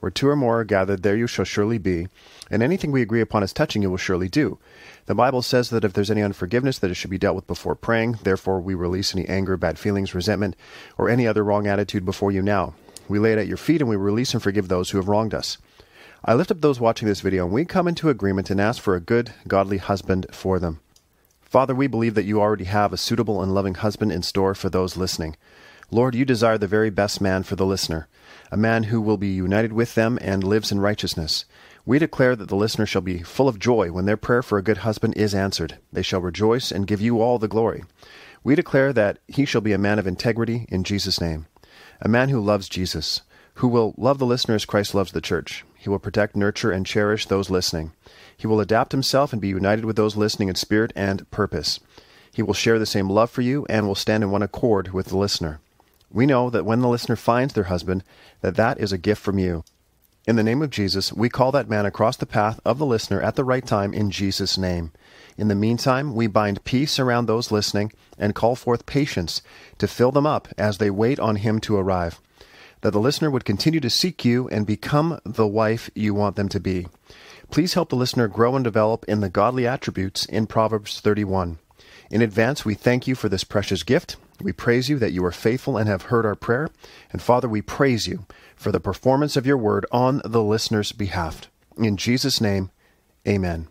Where two or more are gathered, there you shall surely be. And anything we agree upon as touching you will surely do. The Bible says that if there's any unforgiveness, that it should be dealt with before praying. Therefore, we release any anger, bad feelings, resentment, or any other wrong attitude before you now. We lay it at your feet and we release and forgive those who have wronged us. I lift up those watching this video and we come into agreement and ask for a good, godly husband for them. Father, we believe that you already have a suitable and loving husband in store for those listening. Lord, you desire the very best man for the listener, a man who will be united with them and lives in righteousness. We declare that the listener shall be full of joy when their prayer for a good husband is answered. They shall rejoice and give you all the glory. We declare that he shall be a man of integrity in Jesus' name, a man who loves Jesus, who will love the listener as Christ loves the church. He will protect, nurture, and cherish those listening. He will adapt himself and be united with those listening in spirit and purpose. He will share the same love for you and will stand in one accord with the listener. We know that when the listener finds their husband, that that is a gift from you. In the name of Jesus, we call that man across the path of the listener at the right time in Jesus' name. In the meantime, we bind peace around those listening and call forth patience to fill them up as they wait on him to arrive. That the listener would continue to seek you and become the wife you want them to be. Please help the listener grow and develop in the godly attributes in Proverbs 31. In advance, we thank you for this precious gift we praise you that you are faithful and have heard our prayer. And Father, we praise you for the performance of your word on the listener's behalf. In Jesus' name, amen.